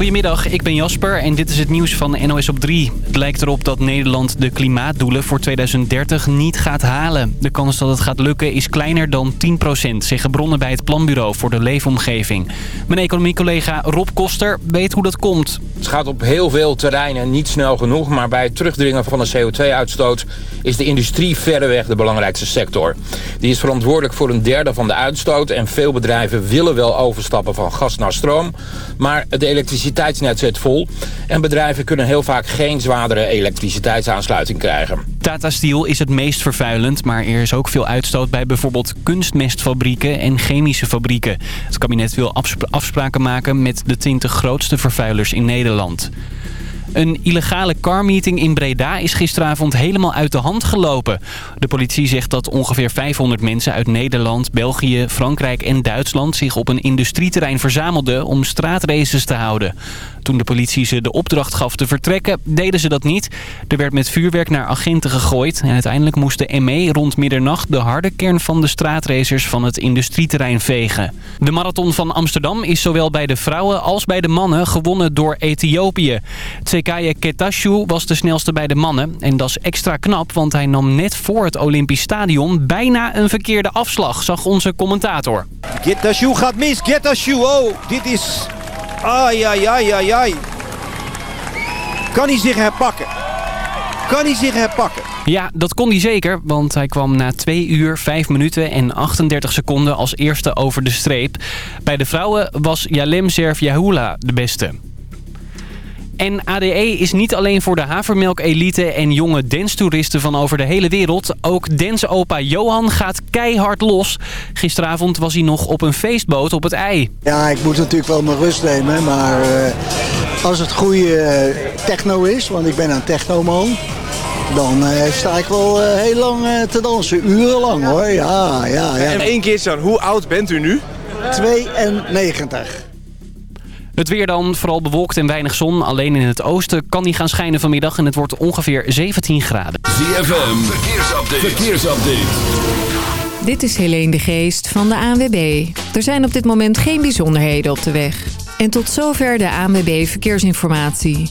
Goedemiddag, ik ben Jasper en dit is het nieuws van NOS op 3. Het lijkt erop dat Nederland de klimaatdoelen voor 2030 niet gaat halen. De kans dat het gaat lukken is kleiner dan 10%, zeggen bronnen bij het Planbureau voor de Leefomgeving. Mijn economiecollega Rob Koster weet hoe dat komt. Het gaat op heel veel terreinen niet snel genoeg, maar bij het terugdringen van de CO2-uitstoot is de industrie verreweg de belangrijkste sector. Die is verantwoordelijk voor een derde van de uitstoot en veel bedrijven willen wel overstappen van gas naar stroom, maar de elektriciteitsnet zit vol en bedrijven kunnen heel vaak geen zwaardere elektriciteitsaansluiting krijgen. Tata Steel is het meest vervuilend, maar er is ook veel uitstoot bij bijvoorbeeld kunstmestfabrieken en chemische fabrieken. Het kabinet wil afspraken maken met de 20 grootste vervuilers in Nederland. Een illegale carmeeting in Breda is gisteravond helemaal uit de hand gelopen. De politie zegt dat ongeveer 500 mensen uit Nederland, België, Frankrijk en Duitsland... zich op een industrieterrein verzamelden om straatraces te houden. Toen de politie ze de opdracht gaf te vertrekken, deden ze dat niet. Er werd met vuurwerk naar agenten gegooid. En uiteindelijk moest de ME rond middernacht de harde kern van de straatracers van het industrieterrein vegen. De marathon van Amsterdam is zowel bij de vrouwen als bij de mannen gewonnen door Ethiopië. Tsekaye Ketashu was de snelste bij de mannen. En dat is extra knap, want hij nam net voor het Olympisch Stadion bijna een verkeerde afslag, zag onze commentator. Ketashu gaat mis, Ketashu, oh, dit is Ai, ai, ai, ai, ai. Kan hij zich herpakken? Kan hij zich herpakken? Ja, dat kon hij zeker, want hij kwam na 2 uur, 5 minuten en 38 seconden als eerste over de streep. Bij de vrouwen was Yalem Serf-Yahula de beste. En ADE is niet alleen voor de havermelk-elite en jonge danstoeristen van over de hele wereld. Ook dansopa Johan gaat keihard los. Gisteravond was hij nog op een feestboot op het ei. Ja, ik moet natuurlijk wel mijn rust nemen, maar uh, als het goede uh, techno is, want ik ben een technoman... Dan uh, sta ik wel heel lang te dansen, urenlang hoor. Ja, ja, ja. En één keer dan, hoe oud bent u nu? 92. Het weer dan, vooral bewolkt en weinig zon. Alleen in het oosten kan die gaan schijnen vanmiddag en het wordt ongeveer 17 graden. ZFM, verkeersupdate. verkeersupdate. Dit is Helene de Geest van de ANWB. Er zijn op dit moment geen bijzonderheden op de weg. En tot zover de ANWB Verkeersinformatie.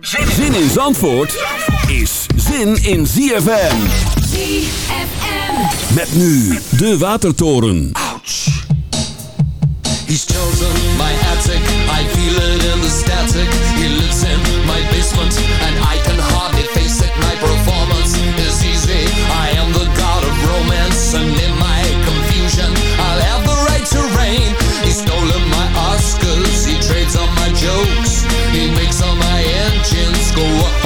Zin in Zandvoort is zin in ZFM. ZFM. Met nu de Watertoren. Ouch. He's chosen my attic, I feel it in the static. He lives in my basement and I go up,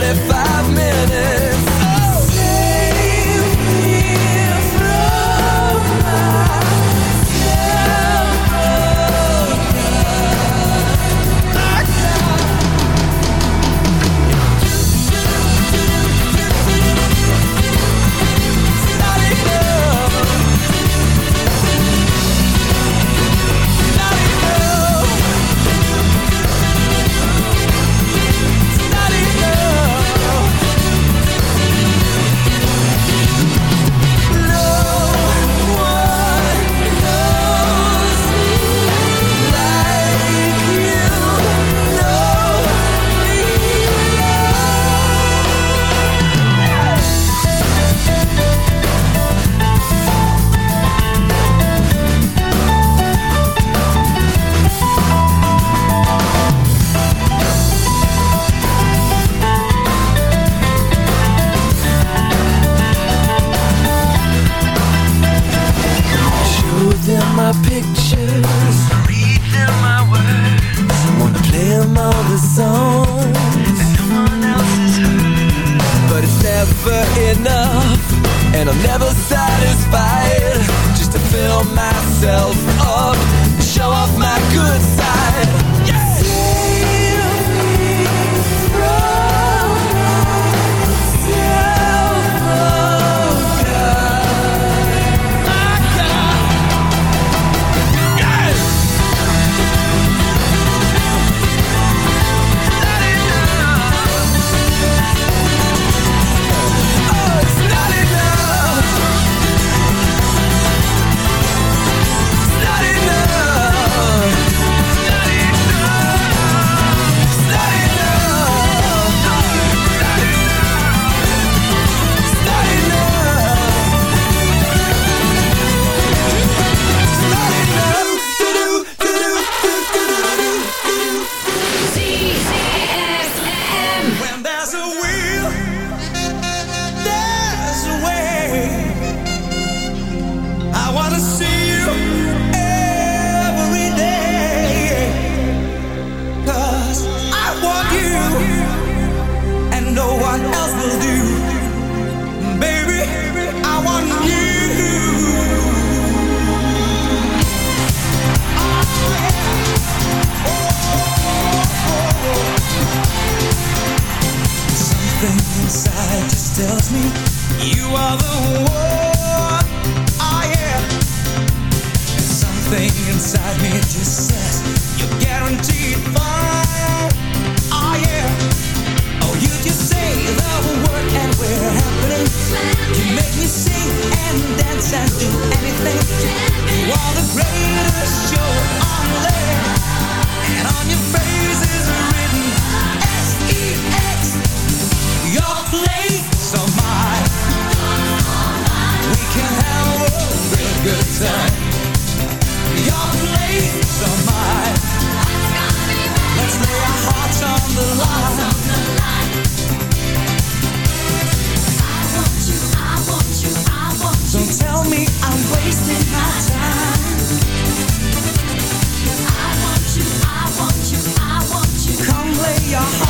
45 minutes. Show off my good side. Place of mine. We can have a real good time. Your place of mine. Let's lay our hearts on the line. Don't tell me I'm wasting my time. I want you, I want you, I want you. Come lay your heart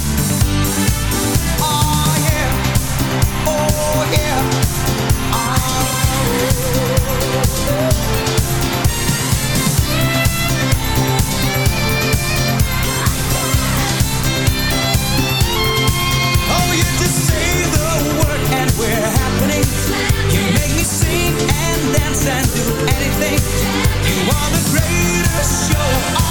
Oh, and we're happening. You make me sing and dance and do anything. You are the greatest show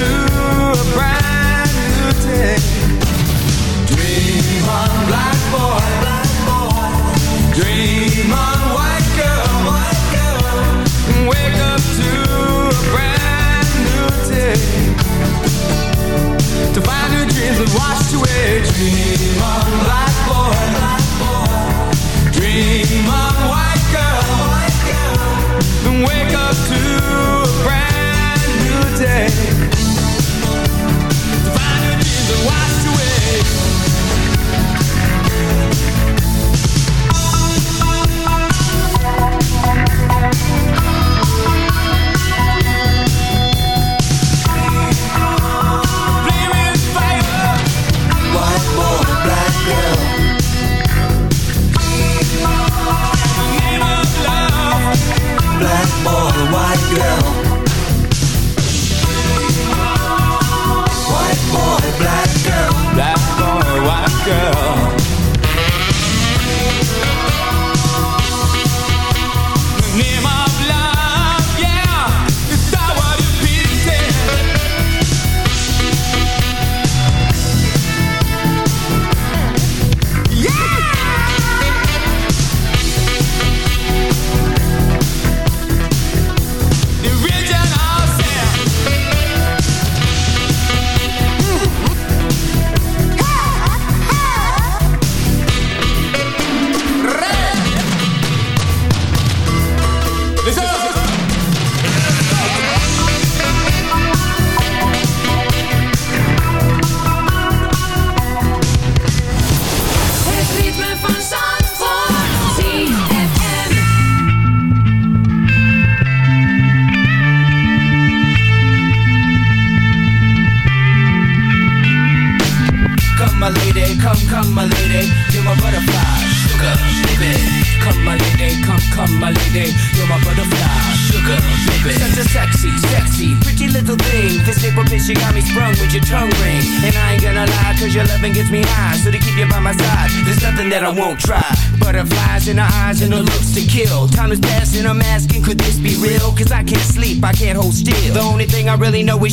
To a brand new day. white girl. White boy, black girl. Black boy, white girl.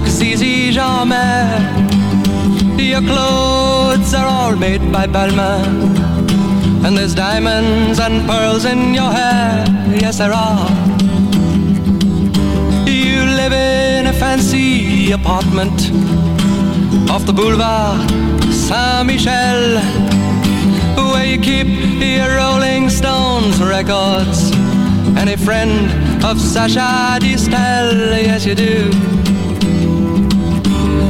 like Zizi Jeanmaire. Your clothes are all made by Balmain. And there's diamonds and pearls in your hair. Yes, there are. You live in a fancy apartment off the boulevard Saint Michel, where you keep your Rolling Stones records. And a friend of Sacha Distel, yes, you do.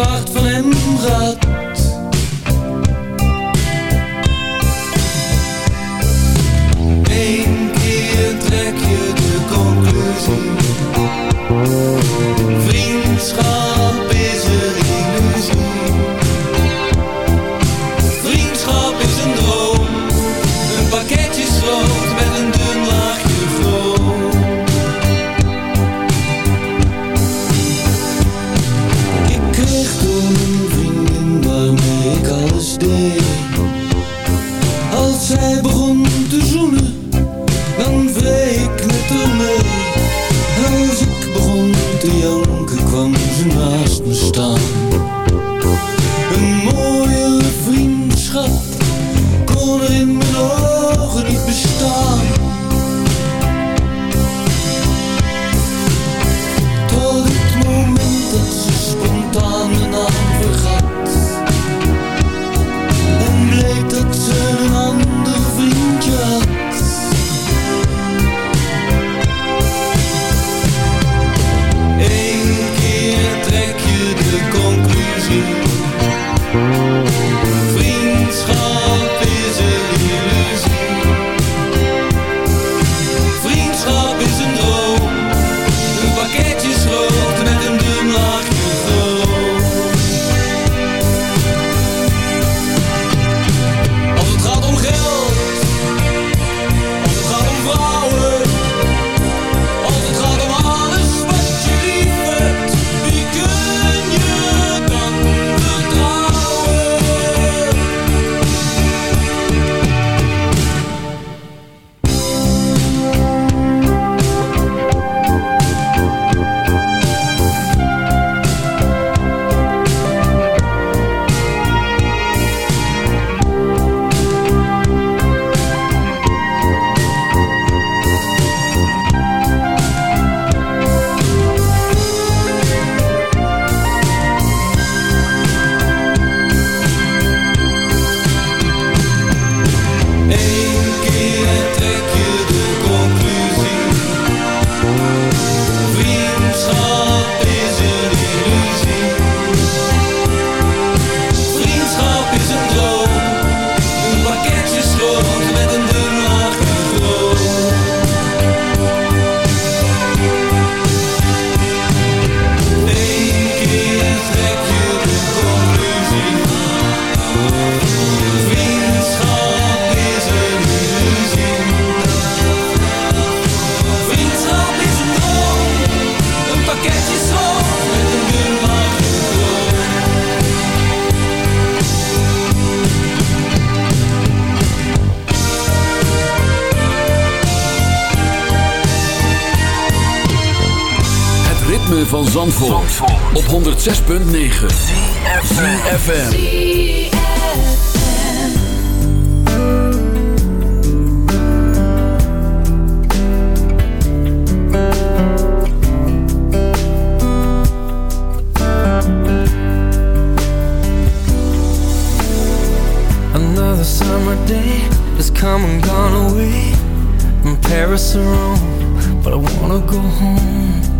nog 106.9 CFFM Another summer day has come and gone away. From Paris or Rome, but I wanna go home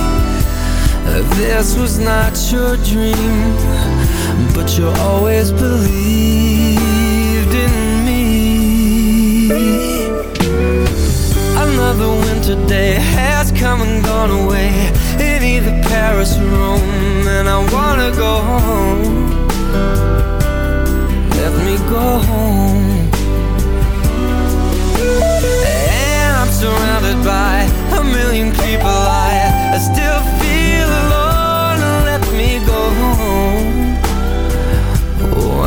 This was not your dream, but you always believed in me. Another winter day has come and gone away in either Paris or Rome, and I wanna go home. Let me go home. And I'm surrounded by a million people. I, I still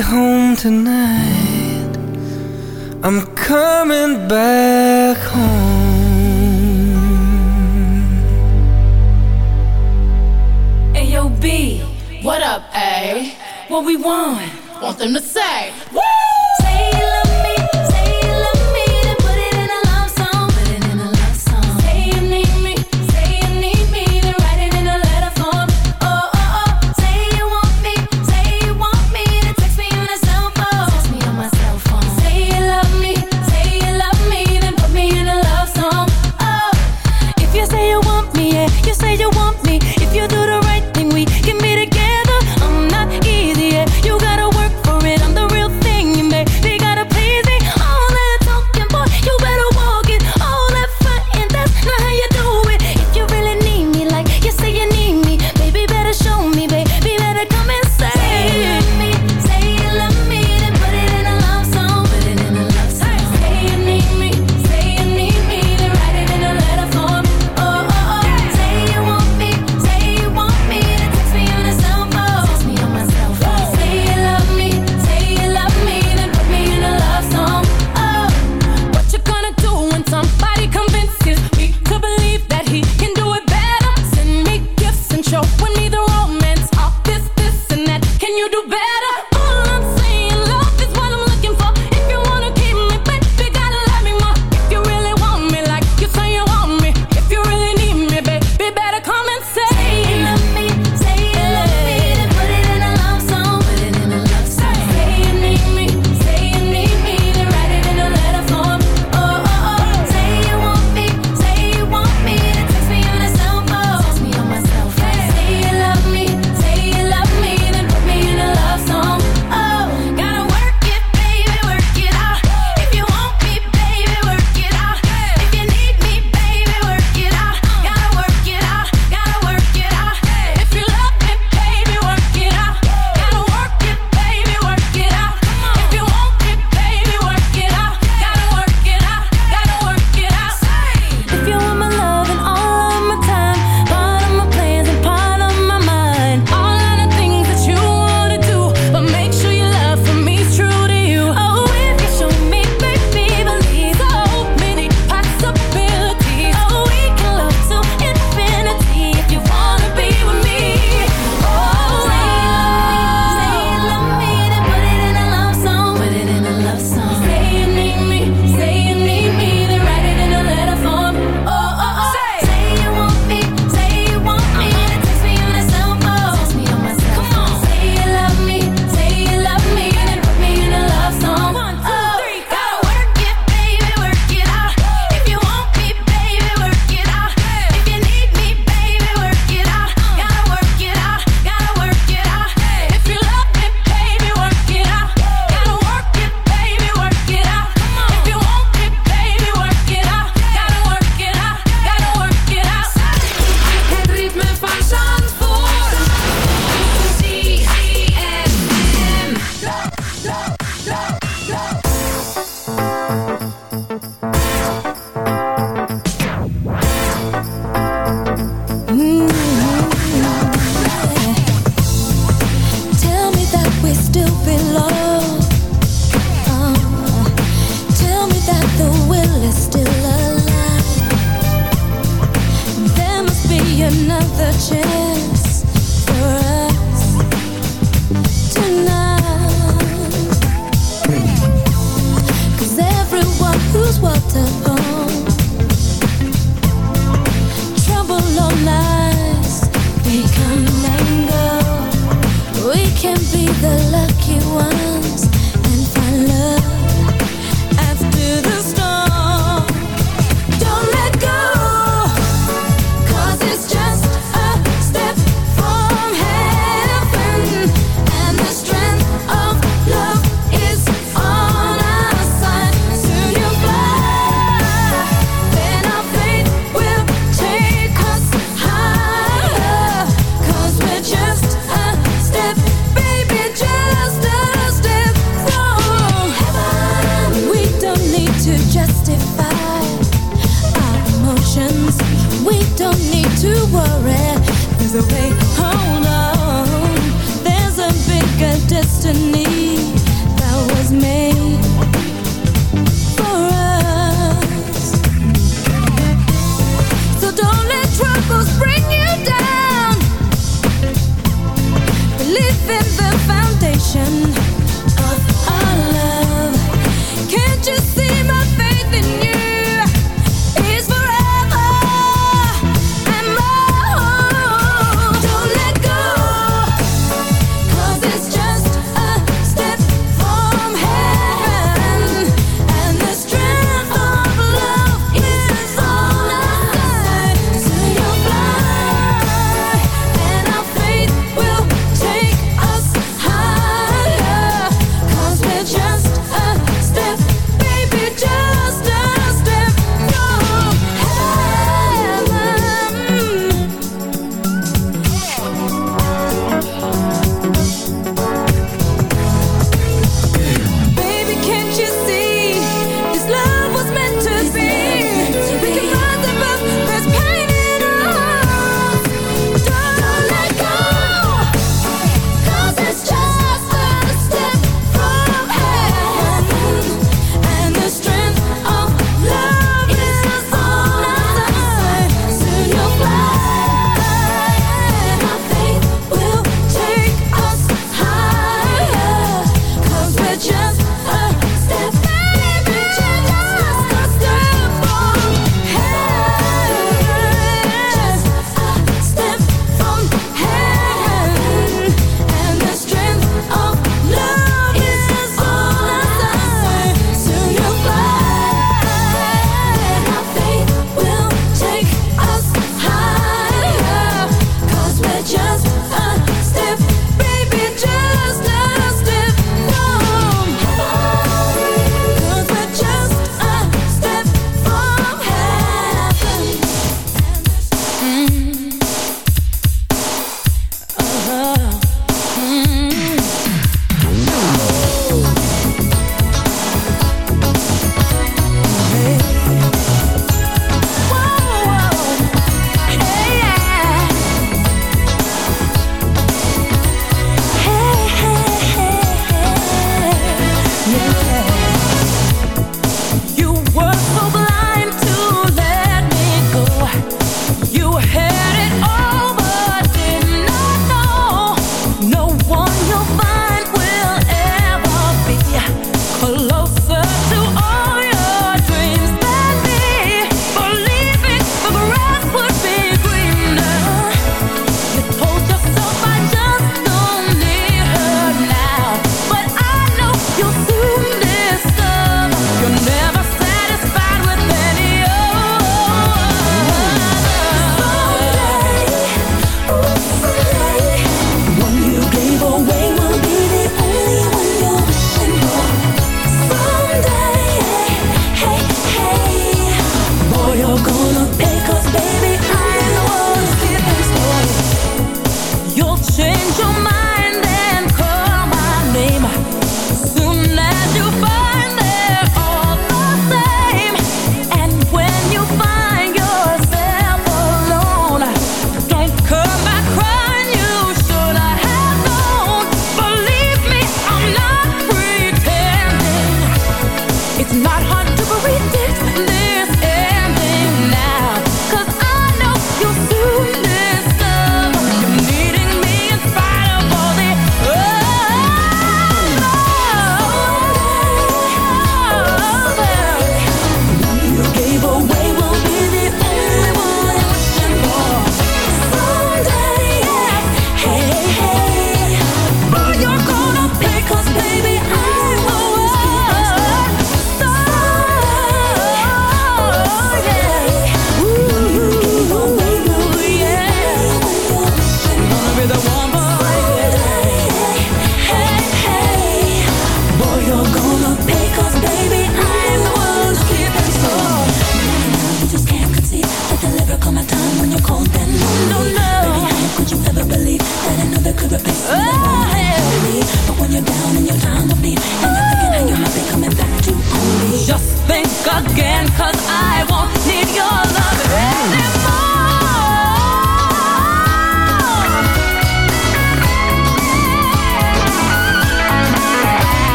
Home tonight. I'm coming back home. B, what up, A? What we want? Want them to! Say